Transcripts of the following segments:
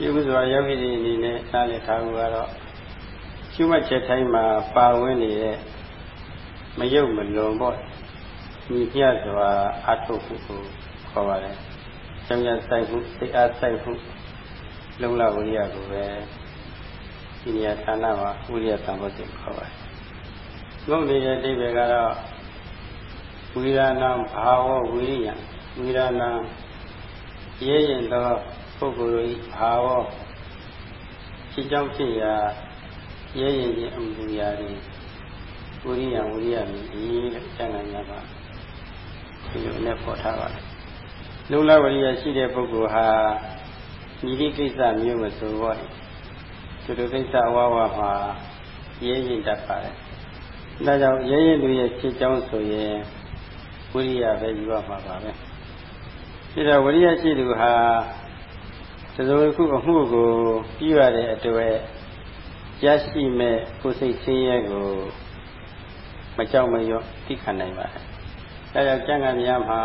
ဒီဥစွာယောဂီတွေအနေနဲ့နားလည်ထားဖို့ကတော့ရှုမှတ်ချက်တိုင်းမှာပါဝင်နေတဲ့မယုတ်မလွန်ပေါ့ညီပြစွာအထုပ်ဖို့ကိုခေါ်ပါတယ်။ကျောင်းရဆိုင်မှုစိတ်အားဆိုင်မှုလုံလဝိရိယကိုပဲဒီနေရာဌာနမှာဝိရိယသံဃောတင်ခေါ်ပါတယ်။ငုံနေတဲ့အိဗေကတော့ဝိရဏံဘာဝဝိရိယဝိရဏံရဲရင်သော ပုဂ္ဂိုလ်၏ဘာဝဖြစ်ကြောင်းဖြစ်ရာရဲရင်ခြင်းအမှုရာတွေဝိရိယဝိရိယမြည်ဤတဲ့ကျမ်းဂန်များပါဒီလိုနဲ့ပေါ်ထားပါတယ်လုံလဝရိယရှိတဲ့ပုဂ္ဂိုလ်ဟာညီဒီကိစ္စမျိုးမဆိုတော့သူတို့ကိစ္စအဝဝမှာရဲရင်တတ်ပါတယ်ဒါကြောင့်ရဲရင်လူရဲ့ဖြစ်ကြောင်းဆိုရင်ဝိရိယပဲယူရမှာပါပဲဒီတော့ဝိရိယရှိသူဟာ သဇဝခုအမှုကိုပြီးရတဲ့အတွက်ရရှိမဲ့ကိုယ်စိတ်ဆင်းရဲကိုမကြောက်မရွံ့သိခံနိုင်ပါတယ်။အဲဒါကျမ်းဂန်များမှာ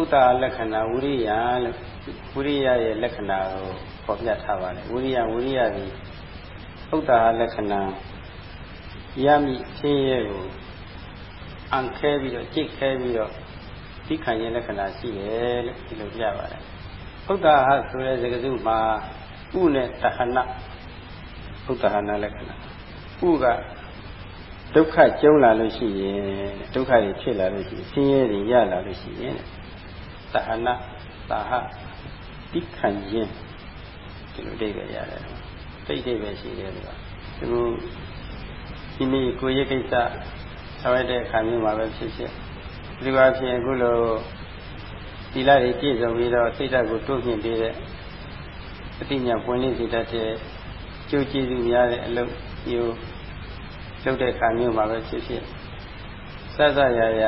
ဥဒ္ဒါလက္ခဏာဝိရိယလို့ဝိရိယရဲ့လက္ခဏာကိုဖော်ပြထားပါတယ်။ဝိရိယဝိရိယသည်ဥဒ္ဒါလက္ခဏာရမိဆင်းရဲကိုအံခဲပြီးတော့ကြိတ်ခဲပြီးတော့သိခံရင်လက္ခဏာရှိတယ်လို့ဒီလိုပြပါတယ်။ ဥဒ္ဒါဟဆိုတဲ့စကားစုမှာဥနဲ့တဟနဥဒ္ဒါဟနလက္ခဏာဥကဒုက္ခကျုံလာလို့ရှိရင်ဒုက္ခတွေဖြစ်လာလို့ရှိရင်ဆင်းရဲတွေရလာလို့ရှိရင်သဟနာသာဟတိခံခြင်းဒီလိုအိဗယ်ရတယ်တိတ်တိတ်ပဲရှိတယ်လို့ဒီလိုဒီနေ့ကိုရကိစ္စဆောင်ရတဲ့အခါမျိုးမှာပဲဖြစ်ဖြစ်ဒီလိုအဖြစ်အခုလို ဒီလာတွေပြည့်စုံပြီးတော့စိတ်ဓာတ်ကိုတိုးမြင့်ပေးတဲ့အတိညာပွင့်လင်းစေတတ်တဲ့ကြိုးကျေးဇူးများတဲ့အလုပ်မျိုးလုပ်တဲ့ခါမျိုးမှာပဲဖြစ်ဖြစ်ဆက်ဆက်ရရ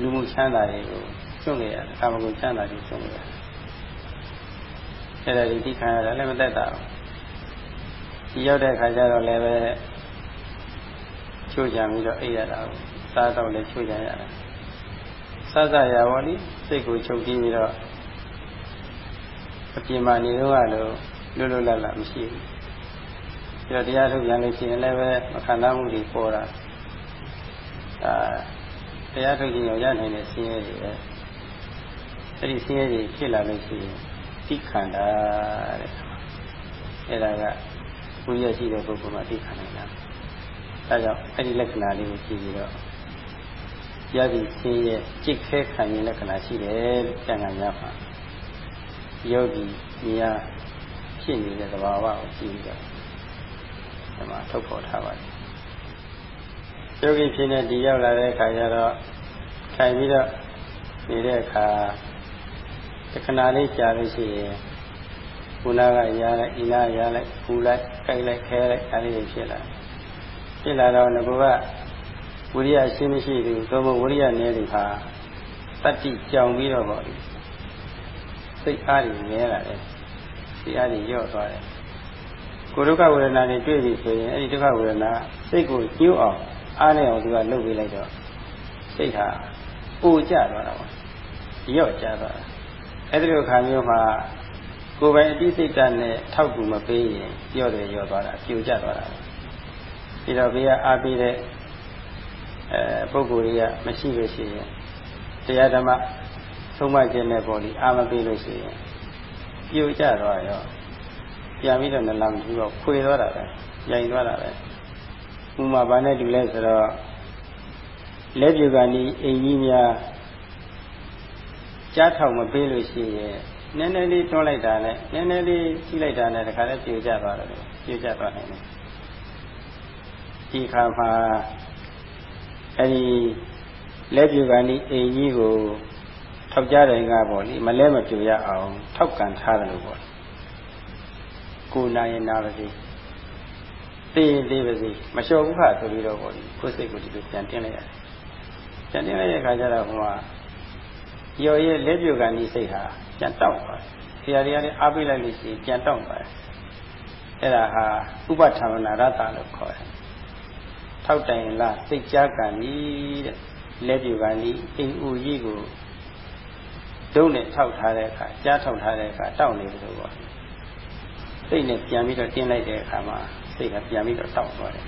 လူမှုချမ်းသာတွေကိုကျွန့်နေရတယ်ကာမဂုဏ်ချမ်းသာတွေကျွန့်နေရတယ်အဲ့ဒါဒီသိခံရတာလည်းမသက်တာဘူးဒီရောက်တဲ့ခါကျတော့လည်းပဲချိုးကြံပြီးတော့အိပ်ရတာကိုစားတော့လည်းချိုးကြံရတာဆ က်ဆက်ရပါလိစိတ်ကိုချုပ်ကြည့်ပြီးတော့အပြင်မှာနေတော့လို့လွတ်လွတ်လပ်လပ်မရှိဘူးပြီးတော့တရားထုတ်ပြန်လို့ရှိရင်လည်းပဲမခံစားမှုတွေပေါ်တာအာတရားထုတ်ခြင်းရောက်ရနိုင်တဲ့ဆင်းရဲတွေပဲအဲ့ဒီဆင်းရဲတွေဖြစ်လာလို့ရှိရင်သိခန္ဓာတဲ့အဲ့ဒါကဘုရားရှိတဲ့ပုဂ္ဂိုလ်မှာသိခန္ဓာလားဒါကြောင့်အဲ့ဒီလက္ခဏာလေးကိုကြည့်ပြီးတော့ ရသည်ဆင်းရဲจิตခဲခံရင်လက္ခဏာရှိတယ်လို့ကျန်ကန်ရပါယောဂီမြာဖြစ်နေတဲ့သဘာဝကိုကြည့်ပြီးတော့ဒီမှာထုတ်ဖော်ထားပါတယ်ယောဂီဖြစ်နေဒီရောက်လာတဲ့အခါကျတော့ထိုင်ပြီးတော့နေတဲ့အခါတခဏလေးကြာလို့ရှိရင်ခုနကရလိုက်ဤနာရလိုက်ပူလိုက်ကြိုက်လိုက်ခဲလိုက်အဲဒီလိုဖြစ်လာဖြစ်လာတော့ငါက ဝိရိယရှိမရှိသူသို့မဟုတ်ဝိရိယနည်းသူဟာတတ္တိကြောင်ပြီးတော့ပေါ့စိတ်အားကြီးငဲလာတယ်စိတ်အားကြီးရော့သွားတယ်ကိုဒုက္ခဝေဒနာတွေတွေ့ပြီဆိုရင်အဲ့ဒီဒုက္ခဝေဒနာစိတ်ကိုကျိုးအောင်အားနဲ့အောင်သူကလှုပ်ပေးလိုက်တော့စိတ်ဟာပူကျသွားတာပေါ့ရော့ကျသွားတာအဲ့ဒီလိုခါမျိုးမှာကိုယ်ပိုင်အတိစိတ်ဓာတ်နဲ့ထောက်ကူမပေးရင်ပြော့တယ်ရော့သွားတာပြိုကျသွားတာပြီးတော့ဘေးကအားပေးတဲ့ အဲပုံကိုယ်တွေကမရှိလို့ရှိရင်တရားဓမ္မသုံးမခြင်းနဲ့ပေါ်ပြီးအားမပေးလို့ရှိရင်ပြိုကျသွားရောပြန်ပြီးတော့နလမထူတော့ခွေသွားတာပဲရိုင်သွားတာပဲဥမာဘာနဲ့တူလဲဆိုတော့လက်ပြူကနီးအိမ်ကြီးများကြားထောင်မပေးလို့ရှိရင်နည်းနည်းလေးတွန်းလိုက်တာနဲ့နည်းနည်းလေးကြည့်လိုက်တာနဲ့တခါလည်းပြိုကျသွားတယ်ပြိုကျသွားနိုင်တယ်ဒီခါမှာ အဲဒီလက်ပြူကနီးအိမ်ကြီးကိုထောက်ကြတယ်ကပေါ့လေမလဲမပြိုရအောင်ထောက်ကန်ထားတယ်လို့ပေါ့ကိုနာရင်နာပါစေသိရင်သိပါစေမလျှော်ဘူးခါဆိုပြီးတော့ပေါ့လေကိုယ်စိတ်ကိုဒီလိုပြန်တင်းလိုက်ရတယ်ပြန်တင်းလိုက်တဲ့အခါကျတော့ဟိုမှာရော်ရဲ့လက်ပြုတ်ကန်ဒီစိတ်ဟာပြန်တောက်သွားတယ်ဆရာတွေကလည်းအားပေးလိုက်လို့ရှိရင်ပြန်တောက်သွားတယ်အဲ့ဒါဟာဥပထမနာရတလို့ခေါ်တယ် ထောက်တိုင်လားစိတ်ကြားကန်ဤတဲ့လက်ပြုတ်ကန်ဤအိမ်ဦးကြီးကိုဒုံနဲ့ထောက်ထားတဲ့အခါကြားထောက်ထားတဲ့အခါတောက်နေတယ်လို့ပေါ့စိတ်နဲ့ပြန်ပြီးတော့တင်းလိုက်တဲ့အခါမှာစိတ်ကပြန်ပြီးတော့တောက်သွားတယ်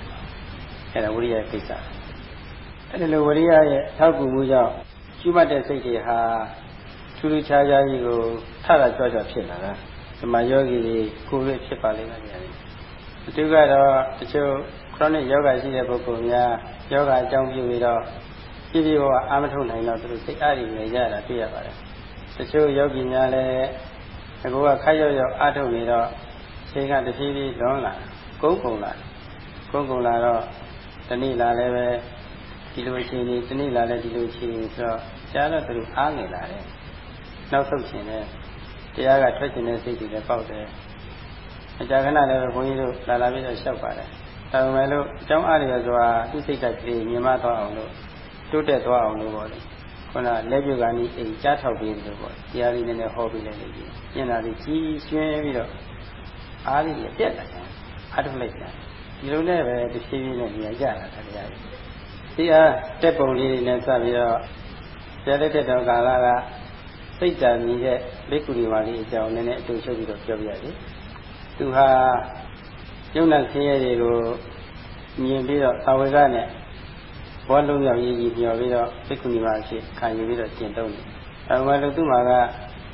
အဲဒါဝိရိယကိစ္စအဲဒီလိုဝိရိယရဲ့ထောက်ကူမှုကြောင့်ကျွတ်တဲ့စိတ်တွေဟာထူးထူးခြားခြားကြီးကိုထတာကြွကြွဖြစ်လာတာဒီမှာယောဂီတွေကိုယ်ရဖြစ်ပါလိမ့်မယ်အတူကတော့တချို့ chronic ယောဂရှိတဲ့ပုဂ္ဂိုလ်များယောဂအကြောင်းပြုပြီးတော့ပြည့်ပြည့်ဝဝအာမထုတ်နိုင်တော့သူတို့စိတ်အားတွေနေကြတာတွေ့ရပါတယ်တချို့ယောဂီများလည်းအကူကခိုက်ရောက်ရောက်အားထုတ်နေတော့ချိန်ကတဖြည်းဖြည်းလွန်လာကုန်းကုန်လာကုန်းကုန်လာတော့တဏိလာလည်းပဲဒီလိုအချိန်ကြီးတဏိလာလည်းဒီလိုအချိန်ဆိုတော့ကြားတော့သူအားငယ်လာတယ်နောက်ဆုံးခြင်းနဲ့တရားကထွက်ခြင်းတဲ့စိတ်တွေလည်းပေါက်တယ်အကြခဏလည်းပဲဘုန်းကြီးတို့လာလာပြီးတော့လျှောက်ပါတယ် ဒါပေမဲ့လို့အကြောင်းအားရဆိုတာသူစိတ်ကလေးမြင်မသွားအောင်လို့တိုးတက်သွားအောင်လို့ပေါ့လေခုနလက်ပြုကနီးအိမ်ကြားထောက်ပြီးလို့ပေါ့တရားလေးနည်းနည်းဟောပြီးလိုက်လို့ညင်တာလေးကြီးရွှင်းပြီးတော့အားလေးပြက်လာတယ်အားထုတ်လိုက်တာဒီလိုနဲ့ပဲတစ်ဖြည်းဖြည်းနဲ့နေရာကြတာတရားကြီးဒီအားတက်ပုံလေးတွေနဲ့စပြီးတော့ဆရာလက်ထက်တော်ကာလကစိတ်ဓာတ်မြည်တဲ့ဘိက္ခုနီမာလေးအကြောင်းနည်းနည်းအတူချုပ်ပြီးတော့ပြောပြရစီသူဟာ ယုံနာဆင်းရဲတွေကိုမြင်ပြီးတော့အဝေကနဲ့ဘောလုံးရောက်ရေးကြီးမျောပြီးတော့ဘိက္ခုနီမာဖြစ်ခံယူပြီးတော့ကျင့်သုံးတယ်အဲမှာလို့သူ့မှာက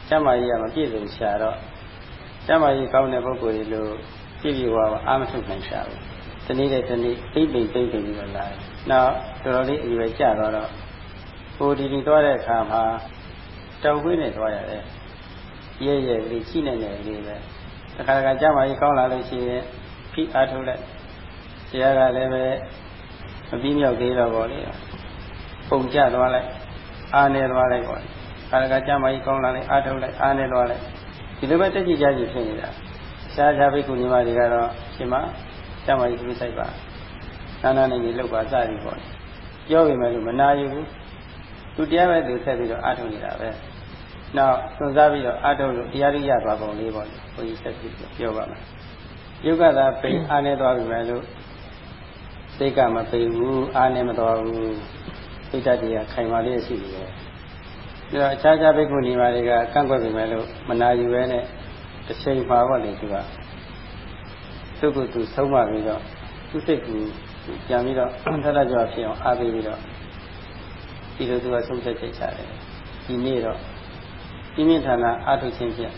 ကျမ်းမာရေးကမပြည့်စုံရှာတော့ကျမ်းမာရေးကောင်းတဲ့ပုဂ္ဂိုလ်တွေလို့ပြည့်ပြည့်ဝဝအာမထုတ်နိုင်ရှာဘူးတနေ့တဲ့တနေ့အိပ်ပိန်ပိန်ပိန်ပြီးတော့လာတယ်နောက်တော်တော်လေးအရွယ်ကျသွားတော့ဟိုဒီဒီသွားတဲ့အခါမှာတောင်ခွေးနဲ့သွားရတယ်ရဲရဲလေးရှိနေနေလေးပဲတခါတခါကြမ်းမာကြီးကောင်းလာလို့ရှိရင် ဖိအားထုတ်လိုက်တရားကလည်းပဲမပြီးမြောက်သေးတော့ဗောလေပုံကျသွားလိုက်အားနေသွားလိုက်ဗောလေခါတခါကြမ်းမာကြီးကောင်းလာလိုက်အားထုတ်လိုက်အားနေသွားလိုက်ဒီလိုပဲတက်ကြည့်ကြကြည့်ဖြစ်နေတာရှားရှားဘိက္ခုညီမတွေကတော့ရှင်မကြမ်းမာကြီးသူစိုက်ပါနာနာနေနေလောက်ပါစသည်ဗောလေပြောပေမဲ့လို့မနာယူဘူးသူတရားပဲသူဆက်ပြီးတော့အားထုတ်နေတာပဲနောက်စွန့်စားပြီးတော့အားထုတ်လို့တရားရိရသွားပုံလေးပေါ့ဘုန်းကြီးဆက်ပြီးပြောပါမယ် ယုတ်ကသာပိန်အားနေသွားပြီပဲလို့စိတ်ကမပိန်ဘူးအားနေမသွားဘူးစိတ်ဓာတ်တွေကခိုင်မာလေးရှိနေတယ်ဒါတော့အခြားခြားဘိက္ခုနီမတွေကကန့်ကွက်ပြီမဲ့လို့မနာယူပဲနဲ့တစ်ချိန်ပါပေါ့လေသူကသူ့ကိုယ်သူဆုံးမပြီးတော့သူ့စိတ်ကိုပြန်ပြီးတော့ထထကြွဖြစ်အောင်အားပေးပြီးတော့ဒီလိုသူကဆုံးဖြတ်ချက်ချတယ်ဒီနေ့တော့ပြင်းပြထန်တာအာထုခြင်းဖြင့်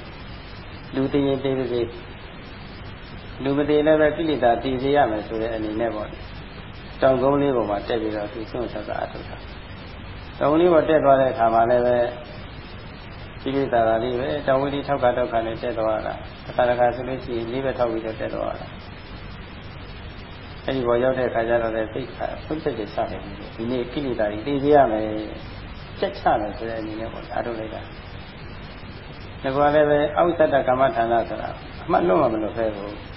လူတည်ရင်တည်သေး လူမတည်လည်းပဲကိလေသာတည်စေရမယ်ဆိုတဲ့အနေနဲ့ပေါ့တောင်ကုန်းလေးပေါ်မှာတက်ပြီးတော့သူဆုံးဖြတ်တာအာထုတာတောင်လေးပေါ်တက်သွားတဲ့အခါမှာလည်းပဲကိလေသာကလေးပဲတောင်ဝိလိထောက်ကတောက်ကနဲ့တက်သွားတာတစ်ခါတစ်ခါဆိုလို့ရှိရင်လေးပဲထောက်ပြီးတော့တက်သွားတာအဲဒီပေါ်ရောက်တဲ့အခါကျတော့လည်းသိခါဆုံးဖြတ်ချက်ချတယ်ဒီနေ့ကိလေသာတွေသိစေရမယ်ကြက်ချမယ်ဆိုတဲ့အနေနဲ့ပေါ့အားထုတ်လိုက်တာဒါကလည်းပဲအောက်သတ္တကမ္မဌာနဆိုတာအမှတ်လုံးမလို့ဖဲဘူး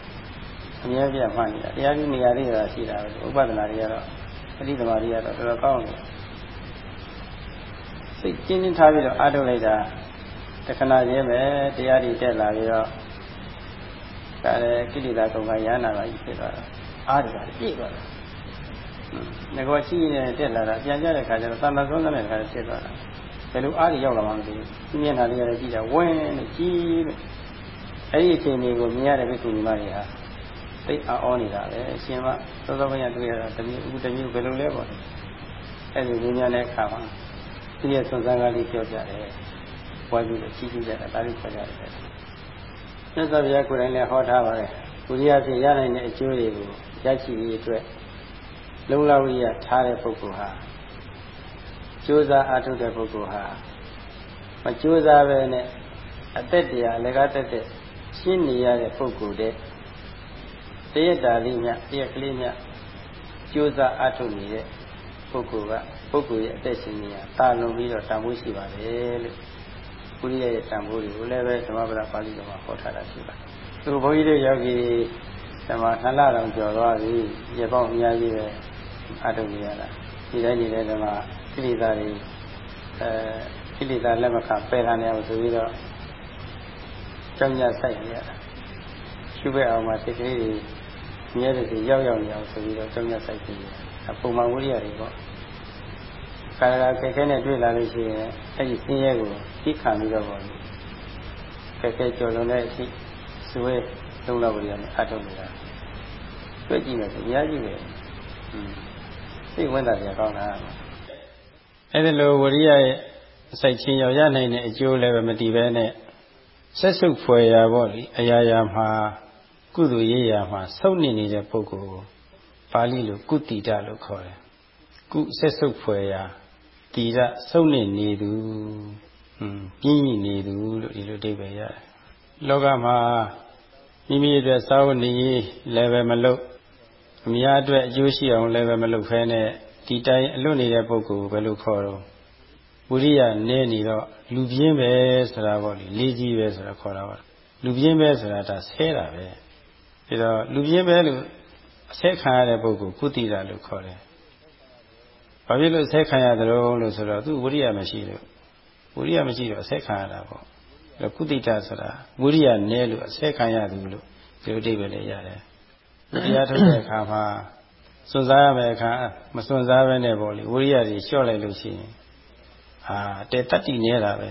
အများပြမှတ်နေတာတရားကြီးနေရာလေးဆိုတာရှိတာပဲဥပဒနာတွေကတော့အတိသမารီကတော့တော်တော်ကောင်းတယ်စိတ်ကျဉ်းကျဉ်းထားပြီးတော့အားထုတ်လိုက်တာတခဏချင်းပဲတရားတွေတက်လာပြီးတော့ဒါလည်းကိလေသာကုန်ကရဟနာပါကြီးဖြစ်သွားတာအားတွေကပြည့်သွားတာငကောရှိနေတက်လာတာပြန်ကြတဲ့ခါကျတော့သံသဆုံးတဲ့ခါဖြစ်သွားတာဘယ်လိုအားတွေရောက်လာမှမသိဘူးသူမျက်နှာလေးရတယ်ကြည့်တာဝင်းနဲ့ကြီးလို့အဲ့ဒီအချိန်တွေကိုမြင်ရတဲ့ဘိက္ခုနီမတွေဟာ သိအောနေတာပဲအရှင်မသောသောဘုရားတွေ့ရတာတမျိုးအခုတမျိုးဘယ်လိုလဲပေါ့အဲ့ဒီဉာဏ်နဲ့အခါမှာသူရဲ့ဆွမ်းစားကားလေးပြောကြတယ်ဝိုင်းပြီးတော့ချီးကျူးကြတာဒါလေးခေါ်ကြတယ်မြတ်စွာဘုရားကိုယ်တိုင်လည်းဟောထားပါတယ်ကိုရီးယားဖြင့်ရနိုင်တဲ့အကျိုးတွေကိုရရှိရေးအတွက်လုံလဝိယထားတဲ့ပုဂ္ဂိုလ်ဟာကြိုးစားအားထုတ်တဲ့ပုဂ္ဂိုလ်ဟာမကြိုးစားပဲနဲ့အသက်တရားလည်းကားတက်တဲ့ရှင်းနေရတဲ့ပုဂ္ဂိုလ်တဲ့ တရက်တာလေးမြတရက်ကလေးမြကြိုးစားအားထုတ်နေတဲ့ပုဂ္ဂိုလ်ကပုဂ္ဂိုလ်ရဲ့အသက်ရှင်နေရတာလွန်ပြီးတော့တန်ဖိုးရှိပါတယ်လို့ကုရိယရဲ့တန်ဖိုးတွေကိုလည်းပဲဓမ္မပဒပါဠိတော်မှာဟောထားတာရှိပါတယ်သူဘုန်းကြီးတို့ယောဂီဓမ္မနှလတော်ကျော်သွားပြီရေပေါင်းအများကြီးပဲအားထုတ်နေရတာဒီတိုင်းနေတဲ့ဓမ္မကိလေသာတွေအဲကိလေသာလက်မခံပယ်ခံရအောင်ဆိုပြီးတော့ကြောင်းကြဆိုင်နေရတာရှုပဲအောင်မှာစိတ်ကလေးတွေ မြဲတဲ့စီရောက်ရောက်နေအောင်ဆိုပြီးတော့ကြောင်းကြဆိုင်နေရတာပုံမှန်ဝိရိယတွေပေါ့ခါရခက်ခဲနဲ့တွေ့လာလို့ရှိရင်အဲ့ဒီဆင်းရဲကိုသိခံပြီးတော့ပေါ့ခက်ခဲကြော်လွန်တဲ့အထိစွဲလုံးလောက်ပြီးတော့အထုတ်နေတာတွေ့ကြည့်မယ်ဆိုအများကြီးပဲစိတ်ဝင်တာကြကောင်းတာအဲ့ဒီလိုဝရိယရဲ့စိုက်ချင်းရောက်ရနိုင်တဲ့အကျိုးလည်းပဲမတည်ပဲနဲ့ဆက်စုပ်ဖွယ်ရာပေါ့လေအရာရာမှာ ကုသိုလ်ရေးရာမှာဆုတ်နေနေတဲ့ပုဂ္ဂိုလ်ကိုပါဠိလိုကုတိတလို့ခေါ်တယ်ကုဆက်စုပ်ဖွယ်ရာတိရဆုတ်နေနေသူဟွန်းပြင်းညနေသူလို့ဒီလိုအဓိပ္ပာယ်ရတယ်လောကမှာမိမိအတွက်စာဝတ်နေရေးလည်းပဲမလုပ်အများအတွက်အကျိုးရှိအောင်လည်းပဲမလုပ်ဖဲနဲ့ဒီတိုင်းအလွတ်နေတဲ့ပုဂ္ဂိုလ်ဘယ်လိုခေါ်တော့ဝိရိယနည်းနေတော့လူပြင်းပဲဆိုတာပေါ့လေလေးကြီးပဲဆိုတာခေါ်တာပါလူပြင်းပဲဆိုတာဒါဆဲတာပဲ ပြီးတော့လူပြင်းပဲလို့အဆက်ခံရတဲ့ပုဂ္ဂိုလ်ကုတိတာလို့ခေါ်တယ်ဘာဖြစ်လို့ဆက်ခံရတယ်လို့ဆိုတော့သူဝိရိယမရှိလို့ဝိရိယမရှိတော့အဆက်ခံရတာပေါ့ကုတိတဆိုတာဝိရိယနည်းလို့အဆက်ခံရတယ်လို့ဒီလိုအဓိပ္ပာယ်လေးရတယ်တရားထုတ်တဲ့အခါမှာစွန့်စားရမယ့်အခါမစွန့်စားဘဲနဲ့ပေါ့လေဝိရိယကြီးလျှော့လိုက်လို့ရှိရင်အာတဲတတ္တိနေတာပဲ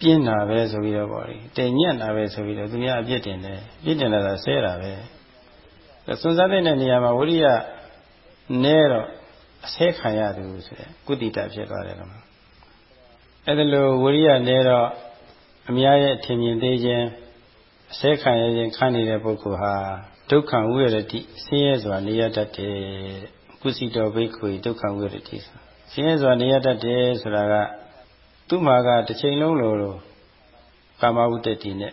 ပြင်းတာပဲဆိုပြီးတော့ပေါ့လေတဲညံ့တာပဲဆိုပြီးတော့သူများအပြစ်တင်တယ်ပြစ်တင်လာတာဆဲတာပဲစွန့်စားတဲ့နေရာမှာဝိရိယနဲတော့အဆဲခံရသူဆိုတဲ့ကုတိတဖြစ်သွားတယ်ကောအဲ့ဒါလိုဝိရိယနဲတော့အများရဲ့ထင်မြင်သေးခြင်းအဆဲခံရခြင်းခံနေတဲ့ပုဂ္ဂိုလ်ဟာဒုက္ခဝိရတိဆင်းရဲစွာနေရတတ်တယ်ကုစီတော်ဘိက္ခွေဒုက္ခဝိရတိဆိုဆင်းရဲစွာနေရတတ်တယ်ဆိုတာက သူ့မှာကတစ်ချိန်လုံးလိုလိုကာမဝတ္တတိနဲ့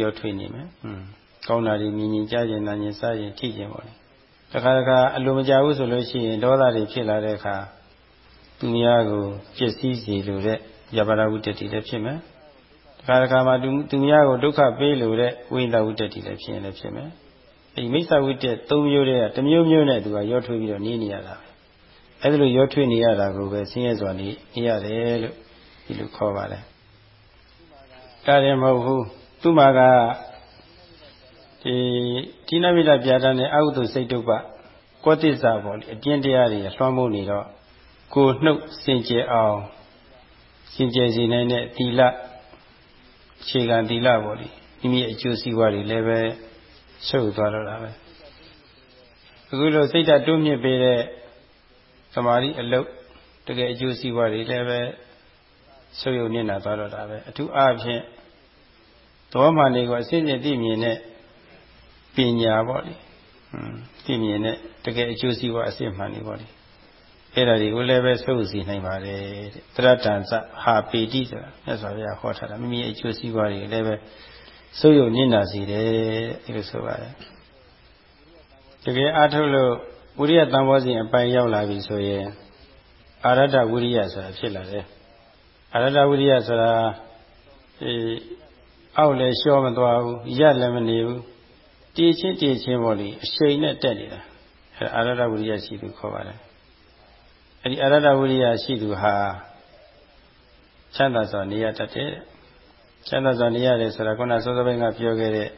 ရောထွေးနေမယ်။ဟွန်းကောင်းတာတွေမြင်မြင်ကြားကျင်နာကျင်စားကျင်ထိကျင်ပါလေ။တခါတခါအလိုမကြဘူးဆိုလို့ရှိရင်ဒေါသတွေဖြစ်လာတဲ့အခါသူများကိုပြည့်စည်စေလိုတဲ့ယဘာရဝတ္တတိလည်းဖြစ်မယ်။တခါတခါမှာသူသူများကိုဒုက္ခပေးလိုတဲ့ဝိညာဝတ္တတိလည်းဖြစ်ရင်လည်းဖြစ်မယ်။အဲဒီမိစ္ဆဝိတ္တ၃မျိုးတည်းကတစ်မျိုးမျိုးနဲ့သူကရောထွေးပြီးတော့နေနေရတာပဲအဲ့ဒါလိုရောထွေးနေရတာကိုပဲဆင်းရဲစွာနေရတယ်လို့ ဒီလိုခေါ်ပါတယ်ဒါရင်မဟုတ်ဘူးသူ့မှာကဒီတိနမိတပြာဒနဲ့အဟုတုစိတ်တုပ္ပကောတိစ္ဆာပေါ့လေအပြင်းတရားတွေလွှမ်းမိုးနေတော့ကိုနှုတ်စင်ကြယ်အောင်စင်ကြယ်စေနိုင်တဲ့သီလအခြေခံသီလပေါ့လေမိမိအကျိုးစီးပွားတွေလည်းပဲဆုပ်သွားတော့တာပဲအခုလိုစိတ်ဓာတ်တိုးမြင့်ပေးတဲ့သမာဓိအလုပ်တကယ်အကျိုးစီးပွားတွေလည်းပဲ ဆုပ်ယုပ်နေတာသွားတော့တာပဲအထူးအားဖြင့်သောမှန်တွေကိုအစစ်စစ်သိမြင်တဲ့ပညာပေါ့လေသိမြင်တဲ့တကယ်အကျိုးစီးပွားအစစ်မှန်တွေပေါ့လေအဲ့ဒါတွေကိုလည်းပဲဆုပ်စီနိုင်ပါတယ်တဲ့တရတန်စဟာပေတိဆိုတာမြတ်စွာဘုရားဟောထားတာမိမိအကျိုးစီးပွားတွေလည်းပဲဆုပ်ယုပ်နေတာစီတယ်ဒီလိုဆိုပါတယ်တကယ်အားထုတ်လို့ဝိရိယတန်ဖိုးစဉ်အပိုင်းရောက်လာပြီဆိုရင်အာရတဝိရိယဆိုတာဖြစ်လာတယ် အာရတဝိရိယဆိုတာအဲအောက်လည်းလျှောမသွားဘူးရက်လည်းမနေဘူးတည်ချင်းတည်ချင်းပေါ့လေအရှိန်နဲ့တက်နေတာအဲအာရတဝိရိယရှိသူခေါ်ပါတယ်အဲဒီအာရတဝိရိယရှိသူဟာချမ်းသာစွာနေရတတ်တယ်ချမ်းသာစွာနေရတယ်ဆိုတာခုနစောစောပိုင်းကပြောခဲ့တဲ့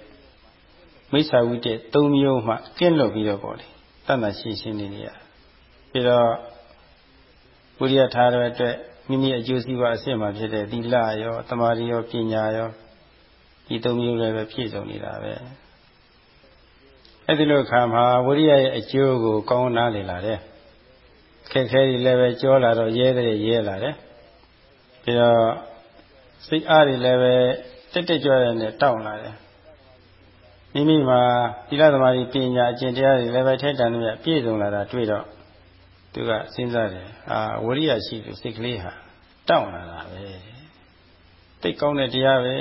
မိစ္ဆာဝိတ္တ၃မျိုးမှကင်းလွတ်ပြီးတော့ပေါ့လေတတ်မှရှိရှင်းနေနေရပြီးတော့ဝိရိယထားတဲ့အတွက် မိမိအကျိုးစီးပွားအဆင့်မှာဖြစ်တဲ့သီလရောတမာရီရောပညာရောဒီသုံးမျိုးလည်းပဲပြည့်စုံနေတာပဲအဲ့ဒီလိုခါမှာဝိရိယရဲ့အကျိုးကိုကောင်းနားလေလာတယ်ခက်ခဲကြီးလည်းပဲကြောလာတော့ရဲတဲ့ရဲလာတယ်ပြီးတော့စိတ်အားတွေလည်းပဲတက်တက်ကြွတဲ့နဲ့တောင့်လာတယ်မိမိမှာသီလသမာဓိပညာအကျင့်တရားတွေလည်းပဲထိုက်တန်လို့ပြည့်စုံလာတာတွေ့တော့ သူကစဉ်းစားတယ်အာဝရိယရှိလို့စိတ်ကလေးဟာတောင့်လာတာပဲတိတ်ကောင်းတဲ့တရားပဲ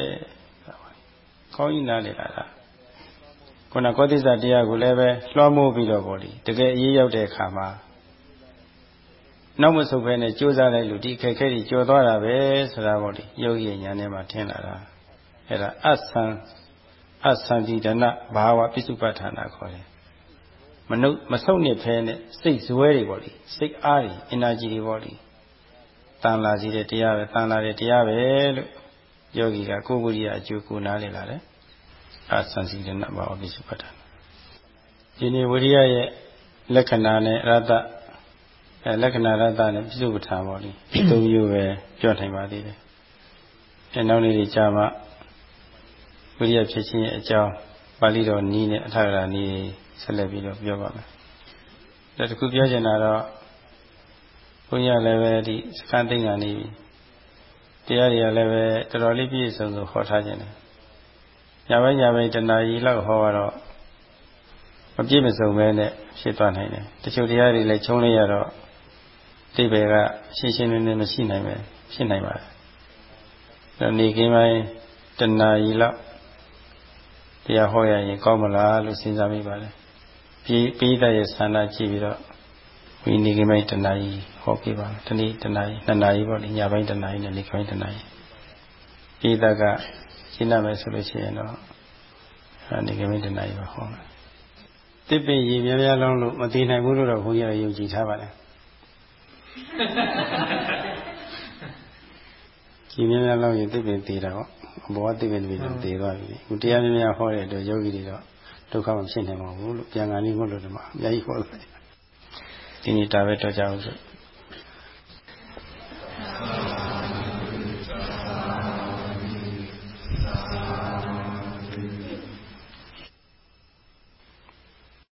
ခေါင်းကြီးနားလေလာတာခုနကောသစ္စာတရားကိုလည်းပဲလွှမ်းမိုးပြီးတော့ဗောလေတကယ်အရေးရောက်တဲ့အခါမှာနောက်မဆုတ်ဘဲနဲ့ကြိုးစားလိုက်လို့ဒီခက်ခဲကြီးကြော်သွားတာပဲဆိုတာဗောလေယောဂီညာထဲမှာထင်လာတာအဲ့ဒါအဆံအသံတိဒနာဘာဝပိစုပ္ပဌာနာခေါ်တယ် မနုမဆုတ်နှစ်ဖဲနဲ့စိတ်ဇွဲတွေပေါ့လေစိတ်အားတွေ energy တွေပေါ့လေတန်လာစီတဲ့တရားပဲတန်လာတဲ့တရားပဲလို့ယောဂီကကိုယ်ကိုယ်ကြီးအကျိုးကိုနားလည်လာတယ်အသံစီဒနာဘာဝပိစုပ္ပဌာနာဒီနေ့ဝိရိယရဲ့လက္ခဏာနဲ့အရတ္တအဲလက္ခဏာရတ္တနဲ့ပြစ္ဆုပ္ပထာပေါ့လေသုံးမျိုးပဲပြောနိုင်ပါသေးတယ်အဲနောက်နေ့တွေကြာမှဝိရိယဖြစ်ခြင်းရဲ့အကြောင်းပါဠိတော်နီးနဲ့အထာရနီး ဆက်လက်ပြီးတော့ပြောပါမယ်ဒါတခုပြောချင်တာတော့ဘုန်းကြီးလည်းပဲဒီစကန်းသိငါနေပြီတရားတွေကလည်းပဲတော်တော်လေးပြည့်စုံစုံဟောထားခြင်းတယ်ညပိုင်းညပိုင်းတဏှာကြီးလောက်ဟောတော့မပြည့်မစုံပဲနဲ့ဖြစ်သွားနိုင်တယ်တချို့တရားတွေလည်းချုံးလိုက်ရတော့တိဘယ်ကရှင်းရှင်းလင်းလင်းမရှိနိုင်ပဲဖြစ်နိုင်ပါတယ်ဒါနေခင်းပိုင်းတဏှာကြီးလောက်တရားဟောရရင်ကောင်းမလားလို့စဉ်းစားမိပါတယ် ပြီးပြီးတဲ့ရဲ့ဆန္ဒကြည့်ပြီးတော့ဝိနေခင်းပိုင်းတဏှာကြီးဟောပြပါမယ်တနည်းတဏှာကြီးနှစ်နာရီပေါ့လေညပိုင်းတဏှာကြီးနဲ့နေခင်းပိုင်းတဏှာကြီးပြီးတဲ့ကရှင်းရမယ်ဆိုလို့ရှိရင်တော့နေခင်းပိုင်းတဏှာကြီးပါဟောမယ်တစ်ပင်ရည်များများလုံးလို့မသိနိုင်ဘူးလို့တော့ဘုန်းကြီးကယုံကြည်ထားပါတယ်ကြည်များများလုံးရင်တစ်ပင်သေးတာပေါ့ဘောတစ်ပင်တွေသေသွားပြီခုတရားများများဟောတဲ့အတွက်ယောဂီတွေတော့ ဒုက္ခမဖြစ်နိုင်ပါဘူးလို့ပြန်ကန်လေးမဟုတ်လို့ဒီမှာအများကြီးဟောတယ်ဒီနေ့ဒါပဲတော့ကြအောင်ဆို